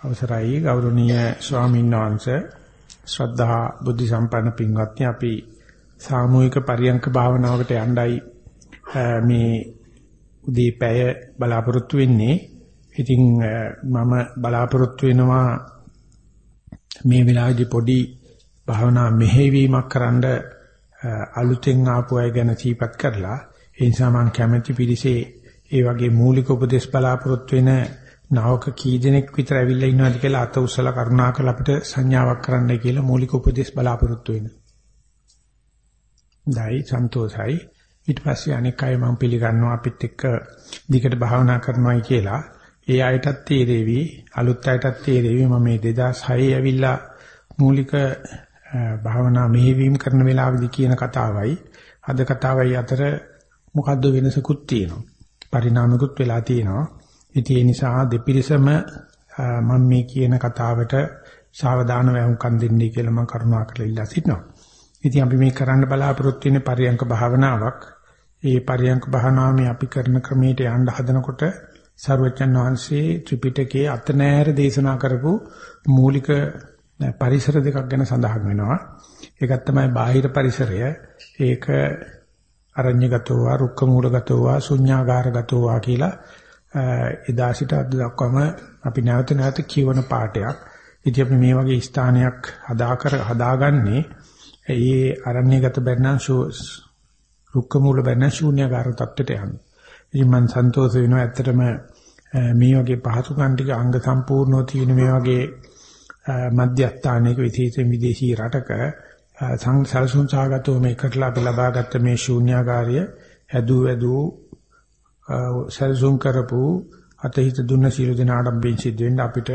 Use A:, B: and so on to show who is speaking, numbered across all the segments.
A: අවසරයි ගෞරවනීය ස්වාමීන් වහන්සේ ශ්‍රද්ධා බුද්ධ සම්පන්න පින්වත්නි අපි සාමූහික පරියන්ක භාවනාවකට යණ්ඩයි මේ උදේ පැය බලාපොරොත්තු වෙන්නේ. ඉතින් මම බලාපොරොත්තු වෙනවා මේ වෙලාවේදී පොඩි භාවනා මෙහෙවීමක් කරන්න අලුතෙන් ආපු අය ගැන සිහිපත් කරලා ඒ නිසා මම කැමැති පිළිසේ ඒ වගේ මූලික උපදේශ බලාපොරොත්තු වෙන නාවක කී දෙනෙක් විතර ඇවිල්ලා ඉන්නවද කියලා අත උස්සලා කරුණාකර අපිට සංඥාවක් කරන්නයි කියලා මූලික උපදේශ බලාපොරොත්තු වෙන. දැයි සන්තෝසයි ඊට පස්සේ අනෙක් අය මම පිළිගන්නවා අපිත් එක්ක දිගට භාවනා කරනවායි කියලා. ඒ අයටත් තේරෙවි අලුත් අයටත් තේරෙවි මම මේ 2006 ඇවිල්ලා මූලික භාවනා මෙහෙවීම කරන වෙලාවේදී කියන කතාවයි අද කතාවයි අතර මොකද්ද වෙනසකුත් තියෙනවා. පරිණාමකුත් වෙලා තියෙනවා. ඉතින් ඒ නිසා දෙපිරිසම මම මේ කියන කතාවට සාවධානව වුන්කම් දෙන්නයි කියලා මම කරුණාකරලා ඉල්ලා සිටිනවා. ඉතින් අපි මේ කරන්න බලාපොරොත්තු වෙන පරියංක භාවනාවක්. ඒ පරියංක භාවනාව මේ අපි කරන ක්‍රමයට යන්න හදනකොට සර්වචන් වහන්සේ ත්‍රිපිටකයේ අතනෑර දේශනා කරපු මූලික පරිසර දෙකක් ගැන සඳහන් වෙනවා. ඒකක් තමයි බාහිර පරිසරය. ඒක අරඤ්‍යගතව, රුක්ක මූලගතව, ශුඤ්ඤාගාරගතව කියලා එදා සිට අද දක්වාම අපි නැවත නැවත කියවන පාඩයක්. ඉතින් අපි මේ වගේ ස්ථානයක් හදා කර හදාගන්නේ ඒ අරණ්‍යගත බැන්නා රුක්ක මූල බැන්නා ශූන්‍යකාර තත්ත්වයට යන්න. ඉතින් මම සන්තෝෂ වෙනවා ඇත්තටම මේ වගේ පහසුකම් ටික අංග සම්පූර්ණව තියෙන මේ වගේ මධ්‍යස්ථානයක විශේෂයෙන් විදේශී රටක සංසල්සුන් සාගතව මේ කරලා අපි ලබාගත්ත මේ ශූන්‍යාකාරය හැදූ වැදූ සැලසුම් කරපු අතහිත දුන්න සීල දෙනාටම බෙන් සිද්ධ වෙන්න අපිට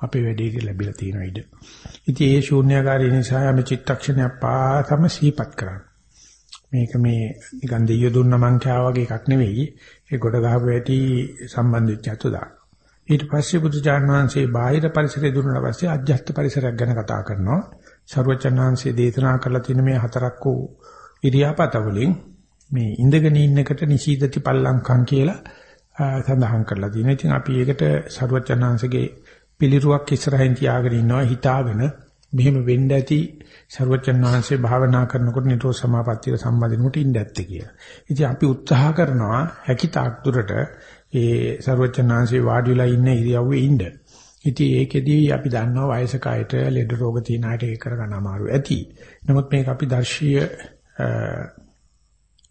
A: අපේ වැඩේ ලැබිලා තියෙන ඉඩ. ඉතින් ඒ ශූන්‍යකාරී නිසා අපි චිත්තක්ෂණයක් පාතම සිහිපත් කරන්න. මේක මේ නිකන් දෙයිය දුන්න මං වගේ එකක් නෙවෙයි. ඒ ගොඩ ගහපු ඇටි සම්බන්ධ වෙච්ච අතු දාන. ඊට පස්සේ බුදුචාන් වහන්සේ බාහිර පරිසරය දුන්නාට පස්සේ අධ්‍යාත්ම පරිසරයක් ගැන කතා කරනවා. සර්වචන් වහන්සේ දේශනා කරලා තියෙන මේ හතරක් වූ ඉරියාපත වලින් මේ ඉඳගෙන ඉන්න එකට නිශීදති පල්ලංකම් කියලා සඳහන් කරලා තියෙනවා. ඉතින් අපි ඒකට සරුවචනාංශගේ පිළිරුවක් ඉස්සරහින් තියාගෙන ඉන්නවා හිතාගෙන මෙහෙම වෙන්න ඇති සරුවචනාංශේ භාවනා කරනකොට නිරෝධ සමාපත්තියට සම්බන්ධ ඉන්න ඇත්තේ කියලා. ඉතින් අපි උත්සාහ කරනවා හැකි තාක් දුරට ඒ සරුවචනාංශේ වාඩි වෙලා ඉන්න ඉරියව්වේ ඉන්න. ඉතින් ඒකෙදී අපි දන්නවා වයසක අයට ලෙඩ රෝග තියෙන අයට ඒක කරගන්න අමාරු ඇති. නමුත් මේක අපි දර්ශීය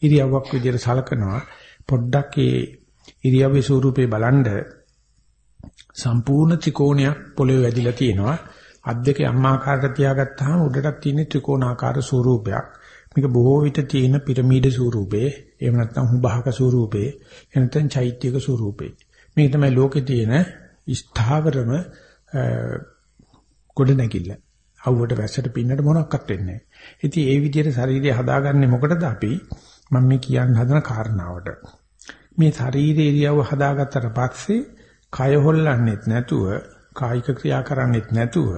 A: ඉරියව්වක් විදිහට සලකනවා. පොඩ්ඩක් ඒ ඉරියව්වේ ස්වරූපේ බලන්ඩ සම්පූර්ණ ත්‍රිකෝණයක් පොළවේ වැදිලා තියෙනවා. අත් දෙකේ අම්මාකාරයට තියාගත්තාම උඩටත් තියෙන ත්‍රිකෝණාකාර ස්වරූපයක්. මේක බොහෝ විට තියෙන පිරමීඩ ස්වරූපේ. එහෙම නැත්නම් හුඹහක ස්වරූපේ. එහෙම නැත්නම් චෛත්‍යක ස්වරූපේ. මේක තමයි ලෝකේ තියෙන ස්ථාවරම ගොඩ නැගිල්ල අවුවට වැස්සට පින්නට මොනක්වත් වෙන්නේ නැහැ. ඉතින් ඒ විදිහට ශරීරය හදාගන්නේ මොකටද අපි? මම මේ කියන්න හදන කාරණාවට. මේ ශරීරයේ ඉරියව්ව හදාගත්තට පස්සේ කය හොල්ලන්නෙත් නැතුව, කායික ක්‍රියා කරන්නෙත් නැතුව,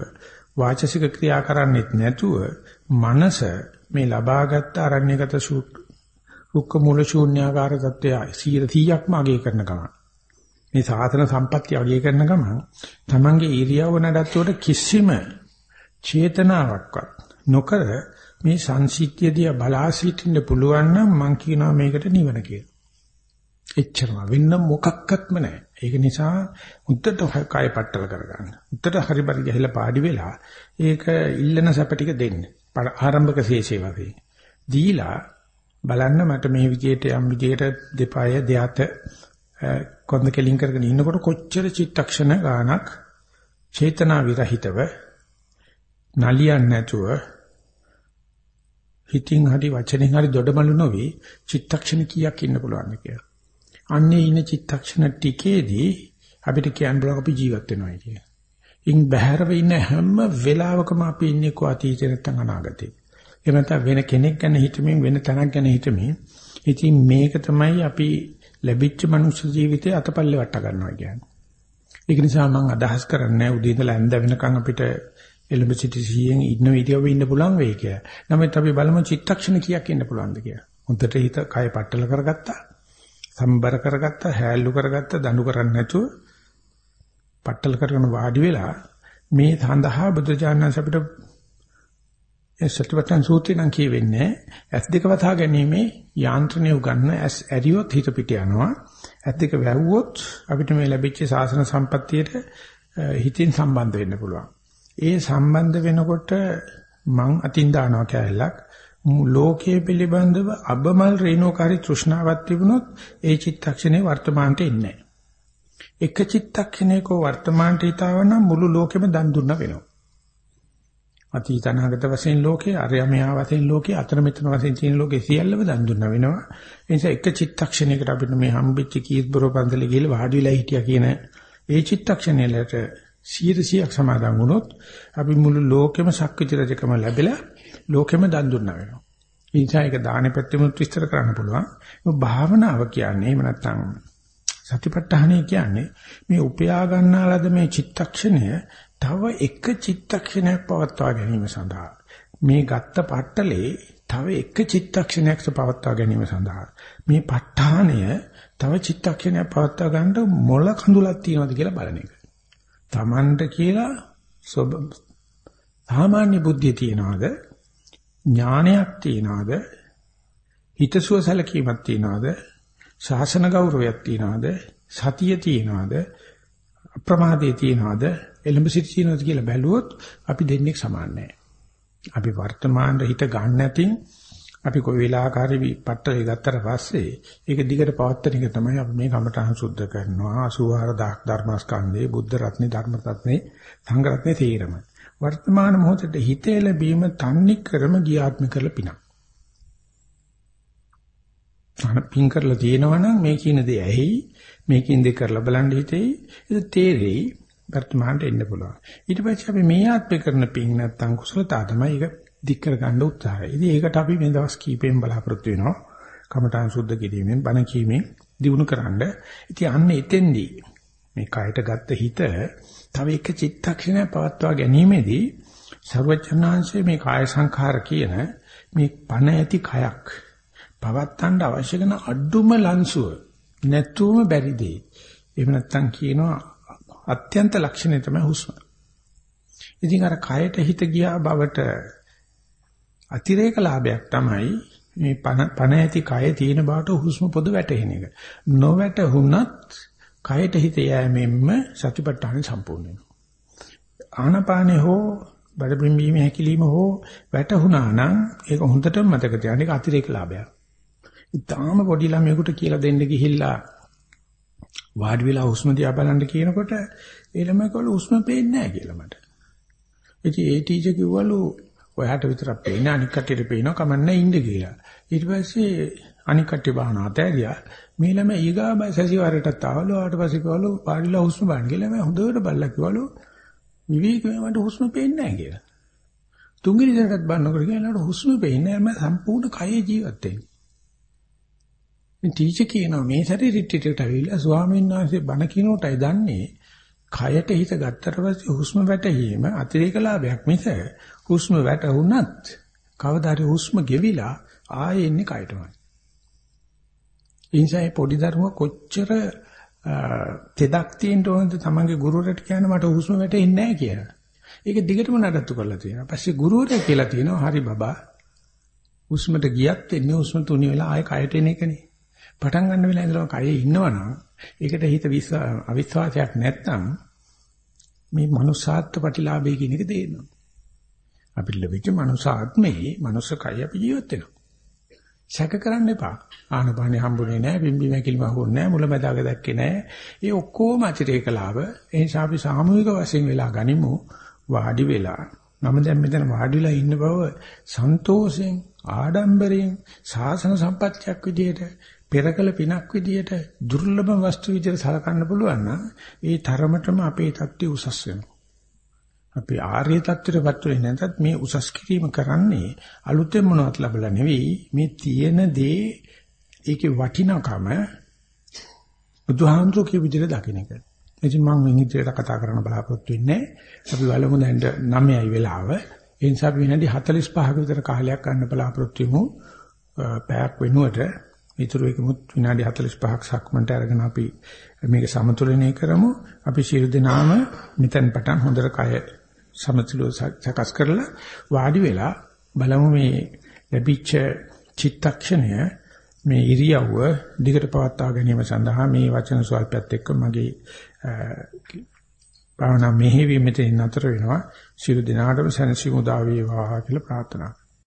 A: වාචසික ක්‍රියා කරන්නෙත් නැතුව, මනස මේ ලබාගත් අරණ්‍යගත රුක්ක මූල ශූන්‍යාකාර தත්වය 100%ක්ම අගය කරන ගමන්. මේ සාසන සම්පත්‍ය අගය කරන ගමන් තමන්ගේ ඉරියව්ව නඩත්තුවට කිසිම චේතනාවක්වත් නොකර මේ සංසිද්ධියදී බලා සිටින්න පුළුවන් නම් මං කියනවා මේකට නිවන කියලා. එච්චරම වෙන්න මොකක්වත්ම නැහැ. ඒක නිසා උත්තර කය පట్టල කරගන්න. උත්තර හරිබරි ගහලා පාඩි වෙලා ඒක ඉල්ලන සැප ටික දෙන්න. ආරම්භක ශේෂේ වගේ. දීලා බලන්න මට මේ විදියට යම් විදියට දෙපාය දෙයත කොන්ද කෙලින් කරගෙන ඉන්නකොට කොච්චර චිත්තක්ෂණ ගානක් චේතනා විරහිතව නලියන්නේ නැතුව හිතින් හරි වචනෙන් හරි දොඩමලු නොවේ චිත්තක්ෂණ කීයක් ඉන්න පුළුවන්ද කියලා. අන්නේ ඉන්න චිත්තක්ෂණ ටිකේදී අපිට කියන්න බලක අපි ජීවත් වෙනවා කියලා. ඉන් බහැරව ඉන්න හැම වෙලාවකම අපි ඉන්නේ කො අතීතේ නැත්නම් අනාගතේ. එහෙම නැත්නම් වෙන කෙනෙක් ගැන හිතමින් වෙන තැනක් ගැන හිතමින් ඉතින් මේක තමයි අපි ලැබිච්ච මනුෂ්‍ය ජීවිතේ අතපල්ලේ වට ගන්නවා කියන්නේ. ඒක නිසා මම අදහස් කරන්නේ උදේ ඉඳලා ඇඳ වෙනකන් අපිට එළඹ සිටි සියෙන් ඉන්න ඉරියව්ව ඉන්න පුළුවන් වෙයි කියලා. නමුත් අපි බලමු චිත්තක්ෂණ කීයක් ඉන්න පුළුවන්ද කියලා. හොඳට හිත කය පట్టල කරගත්තා. සම්බර කරගත්තා, හැල්ලු කරගත්තා, දඬු කරන්නේ නැතුව පట్టල කරගෙන වාඩි වෙලා මේ සඳහා බුදුචානන්ස අපිට ඒ සත්‍යවත්යන් සූත්‍රය නම් කියවෙන්නේ ඇස් දෙක වතා ගැනීම යාන්ත්‍රණය උගන්න ඇස් ඇරියොත් හිත පිට යනවා ඇස් දෙක වැව්වොත් අපිට මේ ලැබිච්ච සාසන සම්පත්තියට හිතින් සම්බන්ධ වෙන්න පුළුවන් ඒ සම්බන්ධ වෙනකොට මං අතින් දානවා කැලලක් ලෝකයේ පිළිබඳව අබමල් රේණුකාරී තෘෂ්ණාවක් තිබුණොත් ඒ චිත්තක්ෂණේ වර්තමානට එන්නේ එක චිත්තක්ෂණයක වර්තමානට ඊතාවන මුළු ලෝකෙම දන් දුන්න වෙනවා. අතීත අනාගත වශයෙන් ලෝකේ අරයමයා වශයෙන් ලෝකේ අතර මෙතන වශයෙන් තියෙන ලෝකේ සියල්ලම දන් දුන්න වෙනවා. ඒ නිසා එක චිත්තක්ෂණයකට අපිට මේ හම්බෙච්ච කීත්බරෝ පන්සලේ ගිහලා වාඩි වෙලා හිටියා කියන ඒ චිත්තක්ෂණයට 100%ක් සමාදන් වුණොත් අපි මුළු ලෝකෙම සක්විති රජකම ලැබිලා ලෝකෙම දන් දුන්නා වෙනවා. නිසා ඒක දානේ පැත්තෙමුත් විස්තර කරන්න පුළුවන්. මේ භාවනාව කියන්නේ එහෙම නැත්නම් සතිපට්ඨානය කියන්නේ මේ උපයා ගන්නාලද මේ චිත්තක්ෂණය තව එක චිත්තක්ෂණයක් පවත්වා ගැනීම සඳහා මේ ගත්ත පට්ටලේ තව එක චිත්තක්ෂණයක් පවත්වා ගැනීම සඳහා මේ ප ဋ ාණය තව චිත්තක්ෂණයක් පවත්වා ගන්න මොළ කඳුලක් තියනවාද කියලා බලන එක. Tamanට කියලා සාමාන්‍ය බුද්ධිය තියනවාද? ඥානයක් තියනවාද? හිතසුව සැලකීමක් තියනවාද? ශාසන ගෞරවයක් තියනවාද? සතිය තියනවාද? අප්‍රමාදයේ තියනවාද? එළඹ සිට තියනවාද කියලා බැලුවොත් අපි දෙන්නේ සමාන නැහැ. අපි වර්තමානයේ හිත ගන්න නැතිනම් අපි කොයි වෙලාවකරි පට්ටලේ ගත්තට පස්සේ ඒක දිගට පවත්තන එක තමයි අපි මේ කමඨහං සුද්ධ කරනවා. 84000 ධර්මස්කන්ධේ බුද්ධ රත්නේ ධර්ම රත්නේ සංඝ රත්නේ තේරම. වර්තමාන මොහොතේ හිතේ ලැබීම තන්නේ ක්‍රම ගියාත්ම කරලා පිනක්. අනපින් කරලා තියෙනවනම් මේ කියන දේ ඇහි මේ කියන දේ කරලා බලන්න හිතේ ඒක තේරෙයි. වර්තමානට එන්න පුළුවන්. ඊට පස්සේ අපි මේ ආත්මේ කරන පින් නැත්තම් කුසලතා තමයි. ඒක දික් කර ගන්න උත්සාහය. ඉතින් ඒකට අපි මේ දවස් කීපෙන් බලාපොරොත්තු වෙනවා. කමඨාන් සුද්ධ කිරීමෙන් බණ කීමෙන් දිනු කරන්න. ඉතින් අන්න එතෙන්දී මේ කයට ගත්ත හිත තව එක චිත්තක්ෂණයක් පවත්වා ගැනීමේදී සර්වඥාන්සේ මේ කාය සංඛාර කියන මේ පණ ඇති කයක් පවත්තන්න අවශ්‍ය කරන අඩුම ලන්සුව නැතුවම බැරි දෙයි. එහෙම නැත්නම් කියනවා අත්‍යන්ත ලක්ෂණය තමයි හුස්ම. ඉතින් අර කයට හිත ගියා බවට අතිරේක ලාභයක් තමයි මේ පණ ඇති කය තියෙන බවට හුස්ම පොද වැටෙන එක. නොවැටුණත් කයට හිත යෑමෙන්ම සතිපට්ඨාන සම්පූර්ණ වෙනවා. ආනපානේ හෝ බඩ පිම්බීම හැකිලිම හෝ වැටුණා නම් ඒක හොඳටම මතක තියාගන්න ඒක අතිරේක ලාභයක්. ඉතාලම පොඩි ළමයෙකුට කියලා දෙන්න ගිහිල්ලා වාඩි වෙලා හුස්ම දිහා බලන්න කියනකොට ඒ ළමයි කවල හුස්ම පේන්නේ නැහැ කියලා මට. ඉතින් ඒ ටීචර් කිව්වලු ඔයාට විතරක් පේන අනික් කට්ටියට පේනවා කමන්නේ ඉන්න කියලා. ඊට පස්සේ අනික් කට්ටිය බහන අතෑරියා. මේ ළමයි ඊගා සැසිවාරයටත් ආවලු ආවට පස්සේ කිව්වලු පාඩිලා හුස්ම බලන්න කියලා. මම හොඳට බලලා කිව්වලු විවේකයෙන් මට හුස්ම පේන්නේ නැහැ කියලා. තුන්වෙනි දවසට බලනකොට කියලාට හුස්ම පේන්නේ නැහැ මම සම්පූර්ණ කයේ ජීවත් වෙන්නේ. මේ ටීචර් කියනවා මේ සැරේ රිට්‍රීට් ඇවිල්ලා ස්වාමීන් වහන්සේ බණ කියනකොටයි දන්නේ කයට හිත ගත්තට පස්සේ හුස්ම වැටීම අතිරේක ලාභයක් මිස හුස්ම වැටුණත් කවදාරි හුස්ම ගෙවිලා ආයෙ එන්නේ කයටමයි. ඉන්සයි පොඩි දරුවා කොච්චර තෙදක් තියෙන්න ඕනද තමන්ගේ ගුරුවරට කියන්න මට හුස්ම වැටෙන්නේ නැහැ කියලා. ඒක දිගටම නඩත්තු කරලා තියෙනවා. පස්සේ ගුරුවරයා කියලා තියෙනවා හරි බබා හුස්මට ගියත් එන්නේ හුස්ම තුනි වෙලා ආයෙ කයට එන එකනේ. පටන් ගන්න වෙලාව ඉඳලා කයේ ඉන්නවනම් ඒකට හිත අවිශ්වාසයක් නැත්නම් මේ මනුසාත්ත්ව ප්‍රතිලාභය කියන එක තේරෙනවා. අපිට ලැබිච්ච මනුසාත්මේ මනුස්ස කය අපි ජීවත් වෙනවා. සැක කරන්න එපා. ආනපානෙ හම්බුනේ නැහැ, බිම්බි මැකිලිම හම්බුනේ නැහැ, මුලැමැදාක දැක්කේ නැහැ. ඒ ඔක්කොම අතිරේක ලාභ. ඒ නිසා අපි සාමූහික වශයෙන් වෙලා ගනිමු වාඩි වෙලා. මම දැන් මෙතන වාඩිලා ඉන්න බව සන්තෝෂෙන්, ආඩම්බරයෙන්, සාසන සම්පත්තියක් විදියට පෙරකල පිනක් විදියට දුර්ලභ වස්තු විදියට සලකන්න පුළුවන් නම් ඒ තරමටම අපේ தත්ත්වය උසස් වෙනවා. අපි ආර්ය தත්ත්වයටපත් වෙන්නේ නැත්නම් මේ උසස් කිරීම කරන්නේ අලුතෙන් මොනවත් ලැබලා නෙවෙයි මේ තියෙන දේ ඒකේ වටිනාකම බුදුහාමුදුරුවෝ කිය විදිහට දකින්න එක. ඉතින් මම මේ විදිහට කතා කරන්න බලාපොරොත්තු වෙන්නේ අපි බලමු දැන් 9යි වෙලාව. ඒ නිසා අපි විනාඩි 45ක විතර කාලයක් ගන්න බලාපොරොත්තු වෙමු. පැයක් වෙනුවට ඊටු එකමුත් විනාඩි 45ක් සක්මන්ට අරගෙන අපි මේක සමතුලනය කරමු. අපි ශිරු දිනාම මෙතෙන් පටන් හොඳට කය සමතුලව සකස් කරලා වාඩි වෙලා බලමු මේ ලැබිච්ච චිත්තක්ෂණය මේ ඉරියව්ව දිගට පවත්වා ගැනීම සඳහා මේ වචන ස්වල්පයත් එක්ක මගේ භාවනා මෙහෙවීම මෙතන නතර වෙනවා. ශිරු දිනාටම සනසිමුදා වේවා කියලා ප්‍රාර්ථනා